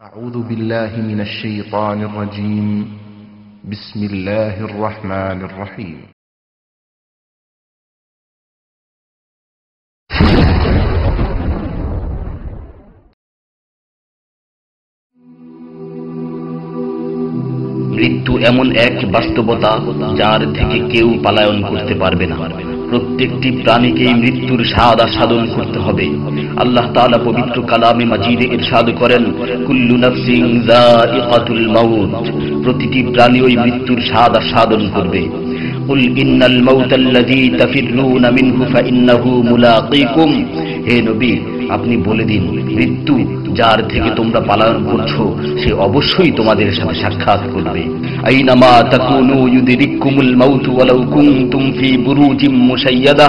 أعوذ بالله من الشيطان الرجيم بسم الله الرحمن الرحيم মৃত্যু এমন এক বাস্তবতা যার থেকে কেউ পালায়ন করতে পারবে না প্রত্যেকটি প্রাণীকেই মৃত্যুর স্বাদ আস্বাদন করতে হবে আল্লাহ তাআলা পবিত্র কালামে মাজিদে ইরশাদ করেন কুল্লু নাফসিন যায়িকাতুল মাউত প্রতিটি প্রাণী ওই মৃত্যুর স্বাদ আস্বাদন করবে قل إن الموت الذي تفرون منه فإنه ملاقيكم হে নবী আপনি বলে দিন মৃত্যু যার থেকে তোমরা পালন করছ, সে অবশ্যই তোমাদের সাথে সাক্ষাৎ করবে। আইনামা তাকুনু ইউদরিকুমুল মাউত ওয়ালাউ কুনতুম ফি বুরুজিম মুশাইয়াদা।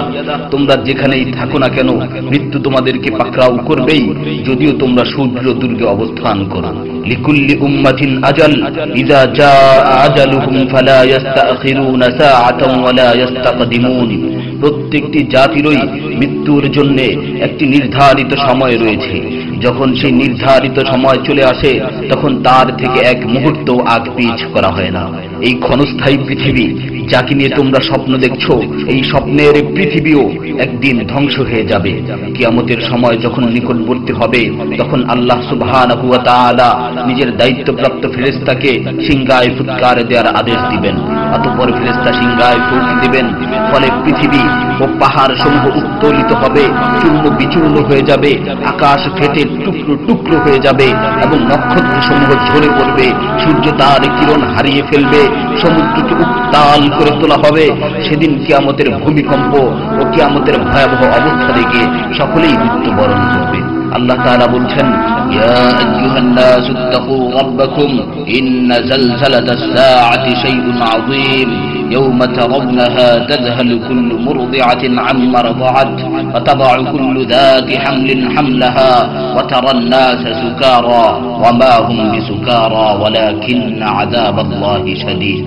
তোমরা যেখানেই থাকো না কেন, মৃত্যু তোমাদেরকে পাকড়াও করবেই, যদিও তোমরা সূর্য দুর্গে অবস্থান করো। লিকুল্লি উম্মাতিন আজাল ইযা জাআ আজালুহুম ফালা ইস্তাখিরুনা সাআতান ওয়ালা ইস্তাকদিমুন প্রত্যেকটি জাতিরই মৃত্যুর জন্য একটি নির্ধারিত সময় রয়েছে। যখন সেই নির্ধারিত সময় চলে আসে, তখন তার থেকে এক মুহূর্ত আগ পিছ করা হয় না। এই ক্ষণস্থায়ী পৃথিবী, যাকে নিয়ে তোমরা স্বপ্ন দেখছ, এই স্বপ্নের পৃথিবীও একদিন ধ্বংস হয়ে যাবে। কিয়ামতের সময় যখন নিকটবর্তী হবে, তখন আল্লাহ তাআলা নিজের দায়িত্বপ্রাপ্ত ফেরেস্তাকে সিংগায় ফুৎকার দেওয়ার আদেশ দিবেন। অতঃপর ফেরেশতা সিংগায় ফুৎ দিবেন। ফলে পৃথিবী ও পাহাড় সমূহ উত্তোলিত হবে, চূর্ণ বিচূর্ণ হয়ে যাবে, আকাশ ফেটে টুকরো টুকরো হয়ে যাবে এবং নক্ষত্র সমূহ ঝরে পড়বে, সূর্য তার কিরণ হারিয়ে ফেলবে, সমুদ্রকে উত্তাল করে তোলা হবে। সেদিন কিয়ামতের ভূমিকম্প ও কিয়ামতের ভয়াবহ অবস্থা দেখে সকলেই মৃত্যুবরণ করবে। আল্লাহ তাআলা বলছেন, ইয়া আইয়ুহান নাসু তাকু রাব্বাকুম ইন্না জালজালাতাস সাআতি শাইউন আযীম يوم ترونها تذهل كل مرضعة عما رضعت وتضع كل ذات حمل حملها وترى الناس سكارى وما هم بسكارى ولكن عذاب الله شديد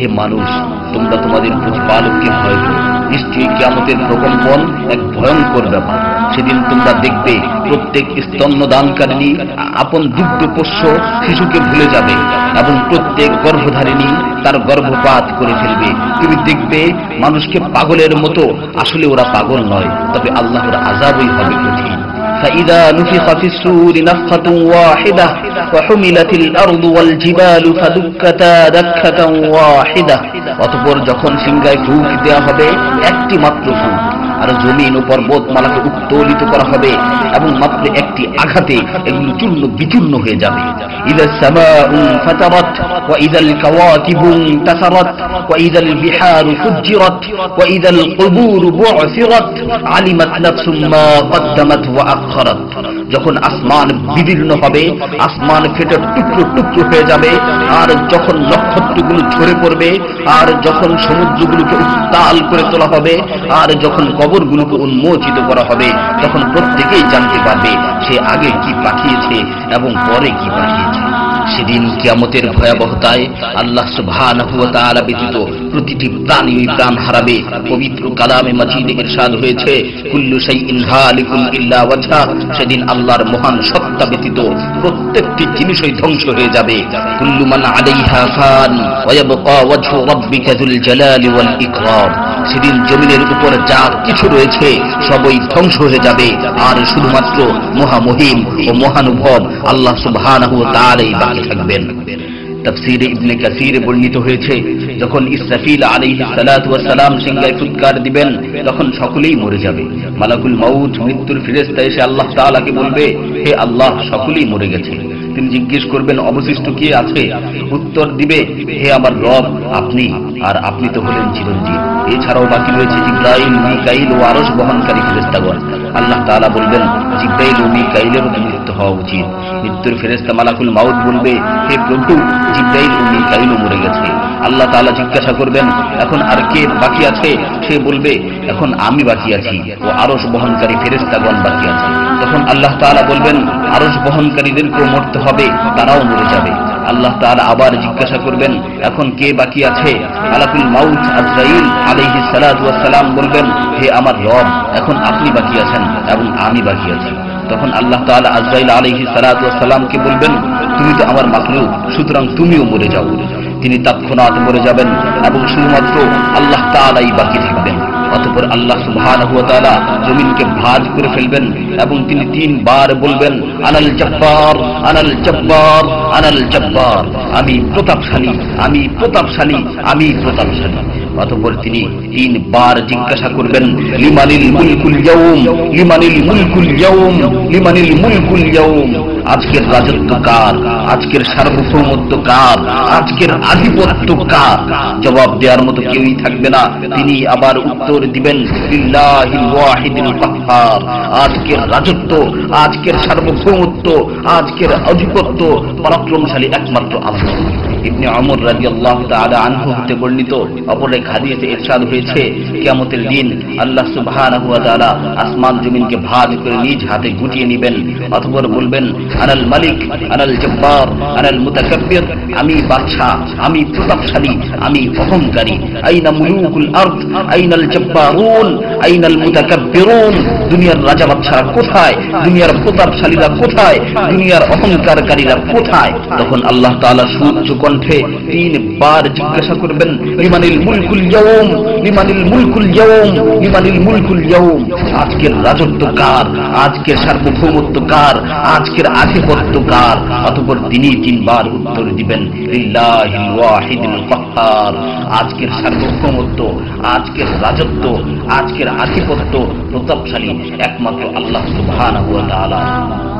হে মানুষ তোমরা তোমাদের প্রতিপালককে ভয় করো নিশ্চয়ই কেমতের প্রকম্পন এক ভয়ঙ্কর ব্যাপার। সেদিন তোমরা দেখবে প্রত্যেক স্তন্যদানকারিণী আপন দুগ্ধ পোষ্য শিশুকে ভুলে যাবে এবং প্রত্যেক গর্ভধারিণী তার গর্ভপাত করে ফেলবে। তুমি দেখবে মানুষকে পাগলের মতো। আসলে ওরা পাগল নয়, তবে আল্লাহর আজাবই হবে কঠিন। فإذا نفخ في السور نفخة واحدة وحملت الأرض والجبال فدكتا دكة واحدة অতপর যখন সিংহায় ফুক দেওয়া হবে একটি মাত্র ফুক আর জমিন ও পর্বতমালাকে উত্তোলিত করা হবে এবং মাত্র একটি আঘাতে এগুলো চূর্ণ বিচূর্ণ হয়ে যাবে। কুবুর যখন আসমান বিদীর্ণ হবে, আসমান ফেটে টুকরো টুকরো হয়ে যাবে, আর যখন নক্ষত্রগুলো ঝরে পড়বে, আর যখন সমুদ্রগুলোকে উত্তাল করে তোলা হবে, আর যখন কবরগুলোকে উন্মোচিত করা হবে। তখন প্রত্যেকেই জানতে পারবে সে আগে কি পাঠিয়েছে এবং পরে কি পাঠিয়েছে। সেদিন কিয়ামতের ভয়াবহতায় আল্লাহ সুবহানাহু ব্যতীত প্রতিটি প্রাণী প্রাণ হারাবে। পবিত্র কালামে মাজিদে ইরশাদ হয়েছে, কুল্লু শাইইন হালিকুন ইল্লা ওয়াজহা। সেদিন আল্লাহর মহান সত্তা ব্যতীত প্রত্যেকটি জিনিসই ধ্বংস হয়ে যাবে। কুল্লু মান আলাইহা ফান ওয়া ইয়াবকা ওয়াজহু রাব্বিকা যুল জালালি ওয়াল ইকরাম। সেদিন জমিনের উপর যা কিছু রয়েছে সবই ধ্বংস হয়ে যাবে। আর শুধুমাত্র মহামহিম ও মহানুভব আল্লাহ সুবহানাহু ওয়া তাআলাই বাকি থাকবেন। তাফসীরে ইবনে কাসীরে বর্ণিত হয়েছে, যখন ইসরাফিল আলাইহিস সালাতু ওয়াস সালাম সিংহায় ফুৎকার দিবেন, তখন সকলেই মরে যাবে। মালাকুল মাউত মৃত্যুর ফেরেশতা এসে আল্লাহ তাআলাকে বলবে, হে আল্লাহ, সকলেই মরে গেছে। তিনি জিজ্ঞেস করবেন, অবশিষ্ট কে আছে? উত্তর দিবে, হে আমার রব, আপনি, আর আপনি তো হলেন চিরঞ্জীব। এছাড়াও বাকি রয়েছে জিব্রাইল, মিকাইল ও আরশ বহনকারী ফেরেস্তাগণ আল্লাহ তাআলা বলবেন, জিব্রাইল ও মিকাইলের মৃত্যু হওয়া উচিত। মৃত্যুর ফেরেস্তা মালাকুল মাউদ বলবে, হে প্রভু, জিব্রাইল ও মিকাইলও মরে গেছে। আল্লাহ তাআলা জিজ্ঞাসা করবেন, এখন আর কে বাকি আছে? সে বলবে, এখন আমি বাকি আছি ও আরস বহনকারী ফেরেস্তাগণ বাকি আছে। তখন আল্লাহ তালা বলবেন আরস বহনকারীদেরকেও মরতে হবে, তারাও মরে যাবে। আল্লাহ তাআলা আবার জিজ্ঞাসা করবেন, এখন কে বাকি আছে? আলাকুল মাউত আজরাইল সালাতু সালাম বলবেন, হে আমার রব, এখন আপনি বাকি আছেন এবং আমি বাকি আছি। তখন আল্লাহ তাআলা আজরাইল আলাইহিস সালাতু ওয়াস সালামকে বলবেন, তুমি তো আমার মাখলুক সুতরাং তুমিও মরে যাও। তিনি তৎক্ষণাৎ মরে যাবেন এবং শুধুমাত্র আল্লাহ তাআলাই বাকি থাকবেন। অতঃপর আল্লাহ ওয়া তাআলা জমিনকে ভাজ করে ফেলবেন এবং তিনি তিনবার বলবেন, আনাল জব্বার আনাল জব্বার আনাল জব্বার। আমি প্রতাপশালী আমি প্রতাপশালী আমি প্রতাপশালী। অতঃপর তিনি তিনবার জিজ্ঞাসা করবেন, লিমানিল মুলকুল ইয়াউম, লিমানিল মুলকুল ইয়াউম, লিমানিল মুলকুল ইয়াউম, আজকের রাজত্ব কার, আজকের সার্বভৌমত্ব কার, আজকের আধিপত্য কার? জবাব দেওয়ার মতো কেউই থাকবে না। তিনি আবার উত্তর দিবেন লিল্লাহিল ওয়াহিদিল কাহ্হার আজকের রাজত্ব, আজকের সার্বভৌমত্ব, আজকের আধিপত্য পরাক্রমশালী একমাত্র আল্লাহ। ইবনে অমর রাদিয়াল্লাহু তাআলা আনহু হতে বর্ণিত, অপর হাদিসে ইরশাদ হয়েছে, কিয়ামতের দিন আল্লাহ তাআলা আসমান জমিনকে ভাঁজ করে নিজ হাতে গুটিয়ে নেবেন। অতঃপর বলবেন, আনাল মালিক, আনাল জব্বার, আনাল মুতাকাব্বির, আমি বাদশাহ, আমি প্রতাপশালী, আমি অহংকারী। আইনা মুলুকুল আরদ, আইনাল জব্বারুন, আইনাল মুতাকাব্বিরুন। দুনিয়ার রাজা বাদশারা কোথায়? দুনিয়ার প্রতাপশালীরা কোথায়? দুনিয়ার অহংকারকারীরা কোথায়? তখন আল্লাহ তাআলা সুউচ্চ কণ্ঠে তিনবার জিজ্ঞাসা করবেন লিমানিল মুলকুল মুলকুল মুলকুল রাজত্ব কার? সার্বভৌমত্ব কার? আধিপত্য কার? অতঃপর তিনি তিনবার উত্তর দিবেন আজকের সার্বভৌমত্ব, আজকের রাজত্ব, আজকের আধিপত্য প্রতাপশালী একমাত্র আল্লাহ তাআলা।